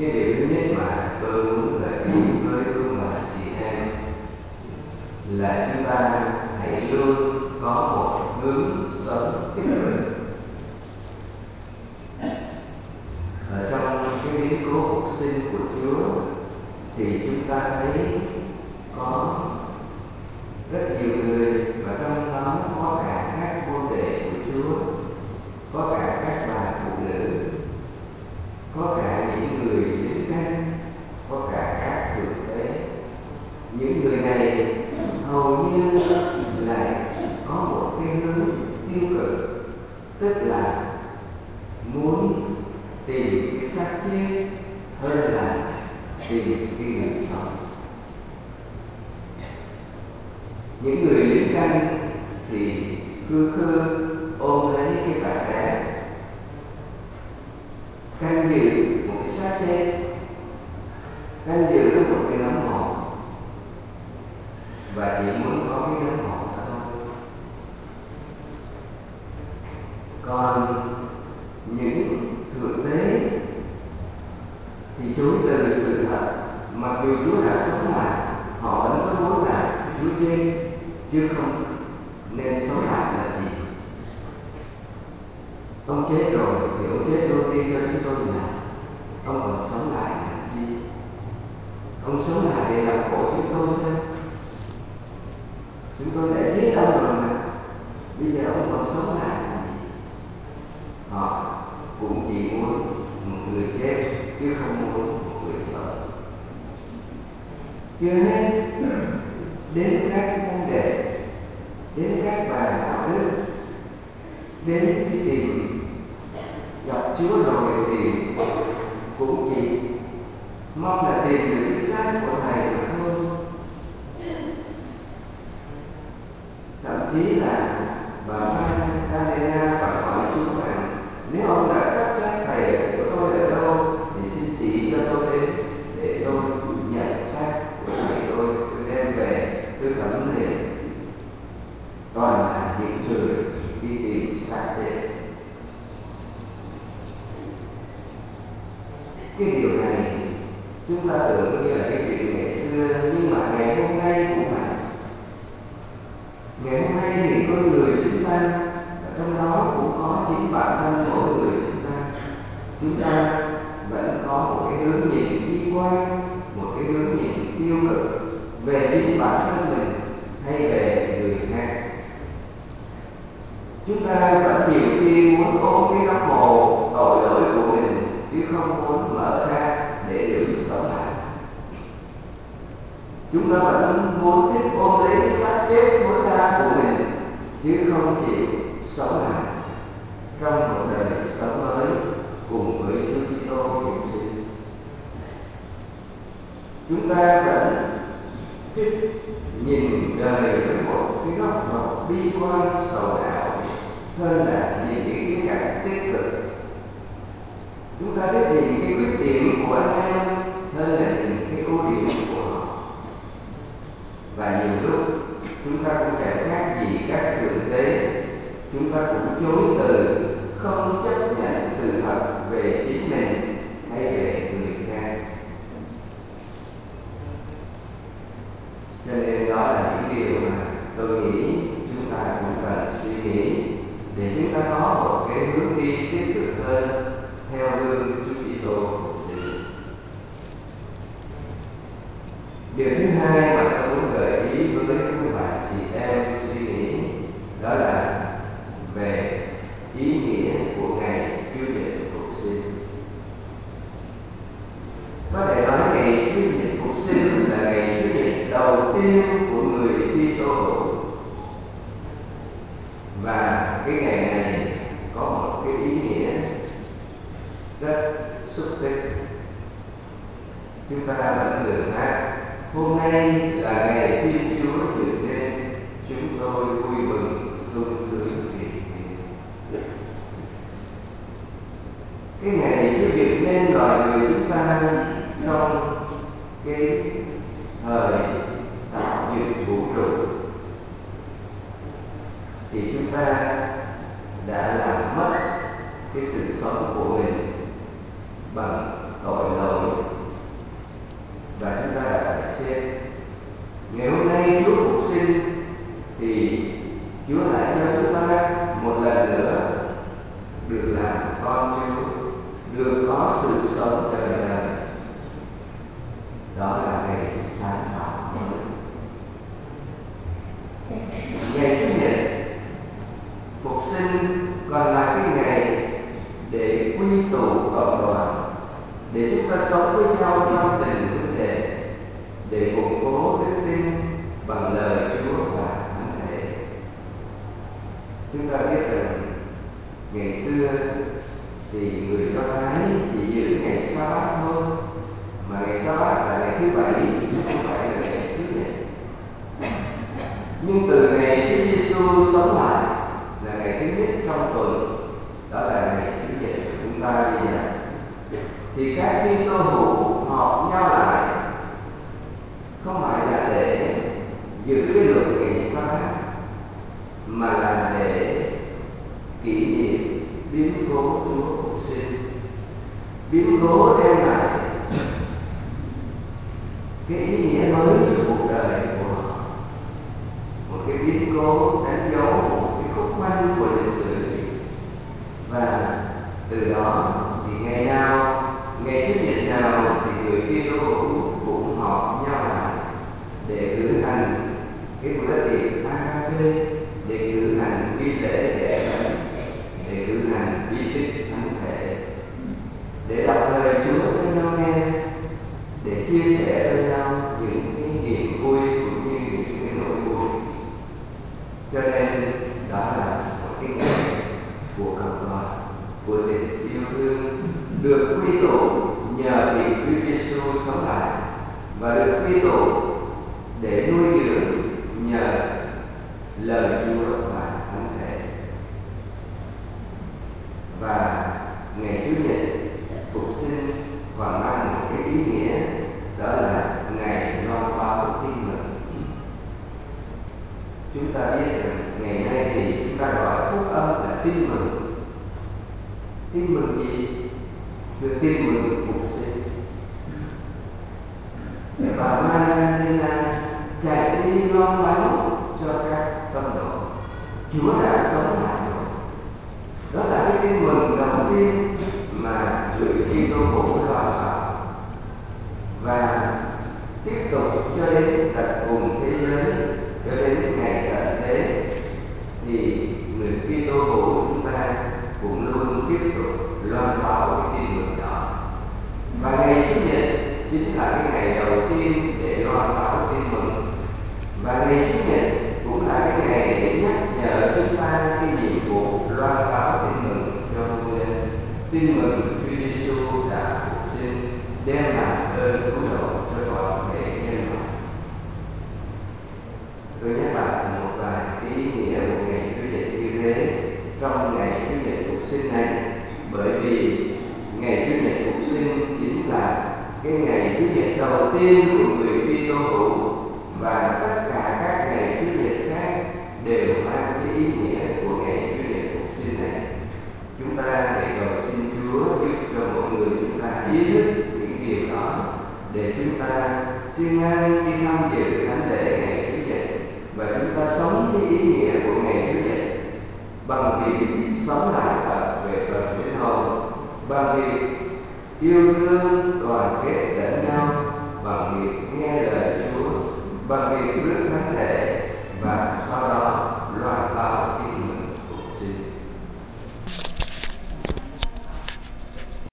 cái điều thứ nhất mà tôi muốn gợi ý với quý bà chị em là chúng ta hãy luôn có một hướng sống tích cực ở trong cái biến cố phục sinh của Chúa thì chúng ta thấy có rất nhiều người và trong đó có cả các môn đệ của Chúa có cả các bà phụ nữ có cả những người lính canh có cả các thượng tế những người này hầu như lại có một cái hướng tiêu cực, tức là muốn tìm cái xác chết hơn là tìm cái người sống những người lính canh thì cứ khơ ôm lấy cái bạn bé canh giữ một cái xác chết, canh giữ còn những thượng đế, thì chối từ sự thật. Mặc dù Chúa đã sống lại, họ vẫn có muốn là Chúa trên, chứ không nên sống lại là gì? Ông chết rồi, thì ông chết đôi tiên cho chúng tôi là ông còn sống lại là chi? Ông sống lại để làm khổ chúng tôi sao? Chúng tôi đã giết ông rồi mà. Bây giờ ông còn sống lại là gì họ cũng chỉ muốn một người chết không muốn một người sống chưa hết, đến các môn đệ đến các bà đạo đức, đến cái tìm gặp Chúa rồi thì cũng chỉ mong là tìm được cái xác của thầy mà thôi. Thậm chí là bà Magdalena còn hỏi Chúa rằng nếu ông đã cắt xác thầy của tôi ở đâu thì xin chỉ cho tôi đến để tôi nhận xác của thầy tôi tôi đem về tôi cấm lên toàn là những người đi tìm xác chết cái điều này, chúng ta tưởng như là cái chuyện ngày xưa, nhưng mà ngày hôm nay cũng vậy. Ngày hôm nay thì con người chúng ta ở trong đó cũng có chính bản thân mỗi người chúng ta. Chúng ta vẫn có một cái hướng nhìn bi quan, một cái hướng nhìn tiêu cực về chính bản thân mình hay về người khác. Chúng ta vẫn nhiều khi muốn ôm cái góc mồ tội lỗi của mình chứ không muốn mở ra để được sống lại chúng ta vẫn muốn thích ôm lấy xác chết của ta của mình, chứ không chịu sống lại trong một đời sống mới cùng với Chúa Kitô hiện sinh. Chúng ta vẫn thích nhìn đời với một cái góc độ bi quan sầu não hơn là nhìn những cái cảnh tích cực chúng ta thích nhìn cái khuyết điểm của anh em hơn là nhìn cái ưu điểm của họ và nhiều lúc chúng ta cũng chẳng khác gì các thượng đế chúng ta cũng chối từ không chấp nhận sự thật về chính mình hay về người khác cho nên đó là những điều mà tôi nghĩ chúng ta cũng cần suy nghĩ để chúng ta có một cái hướng đi tích cực hơn theo gương Chúa Kitô phục sinh. Điều thứ hai mà tôi muốn gợi ý với các bạn chị em suy nghĩ, đó là về ý nghĩa của ngày Chúa Nhật phục sinh. Có thể nói ngày Chúa Nhật phục sinh là ngày Chúa Nhật đầu tiên của người Kitô hữu và cái ngày này có một cái ý nghĩa rất xúc tích chúng ta vẫn thường hát hôm nay là ngày thiên chúa dựng nên chúng tôi vui mừng sung sướng vì cái ngày chúa dựng nên loài người chúng ta trong cái thời tạo dựng vũ trụ. Thì chúng ta đã làm mất cái sự sống của mình bằng sống với nhau trong tình huynh đề để củng cố đức tin bằng lời Chúa và thánh thể. Chúng ta biết rằng, ngày xưa thì người Do Thái chỉ giữ ngày sa bát thôi, mà ngày sa bát là ngày thứ bảy, chứ không phải là ngày thứ nhật nhưng từ ngày Chúa Giêsu sống lại là ngày thứ nhất trong tuần thì các Kitô hữu họp nhau lại không phải là để giữ cái luật ngày sa mà là để kỷ niệm biến cố Chúa phục sinh. Biến cố đem lại cái ý nghĩa mới cho cuộc đời của họ. Một cái biến cố đánh dấu một cái khúc quanh của lịch sử và từ đó thì ngày nào ngày chủ nhật nào thì người Kitô hữu cũng họp nhau lại để cử hành cái bữa tiệc AKP để cử hành nghi lễ để thánh để cử hành nghi tích thánh thể. Để đọc lời Chúa cho nhau nghe, để chia sẻ với nhau những cái niềm vui cũng như những cái nỗi buồn. Cho nên, đó là một cái ngày của cộng đoàn của tình yêu thương được quy tụ nhờ tình Chúa Giêsu sống lại và được quy tụ để nuôi dưỡng nhờ lời Chúa và thánh thể. Và ngày Chủ nhật, phục sinh còn mang một cái ý nghĩa, đó là ngày loan báo tin mừng chúng ta biết rằng ngày nay thì chúng ta gọi phúc âm là tin mừng. Tin mừng gì คือ tin mừng phục sinh và Maranatha chạy đi loan báo cho các tâm độ Chúa đã sống lại rồi. Đó là cái tin mừng đầu tiên mà người Kitô hữu loan báo và tiếp tục cho đến tận cùng thế giới, cho đến ngày tận thế, thì người Kitô hữu chúng ta cũng luôn tiếp tục loan báo cái tin mừng đó. Và ngày chủ nhật chính là cái ngày đầu tiên để loan báo tin mừng. Và ngày chủ nhật cũng là cái ngày để nhắc nhở chúng ta cái nhiệm vụ loan báo tin mừng cho muôn linh tin mừng Chúa Giêsu đã phục sinh đem lại ơn cứu độ cho toàn thể nhân loại tôi nhắc lại một vài ý nghĩa của ngày Chúa nhật như thế trong ngày Chúa nhật phục sinh này bởi vì ngày Chúa nhật phục sinh chính là cái ngày Chúa nhật đầu tiên của Khi khi tham dự thánh lễ ngày Chủ nhật và chúng ta sống cái ý nghĩa của ngày Chủ nhật. Bằng việc sống lại thật về phần linh hồn, bằng việc yêu thương đoàn kết lẫn nhau, bằng việc nghe lời Chúa, bằng việc rước thánh lễ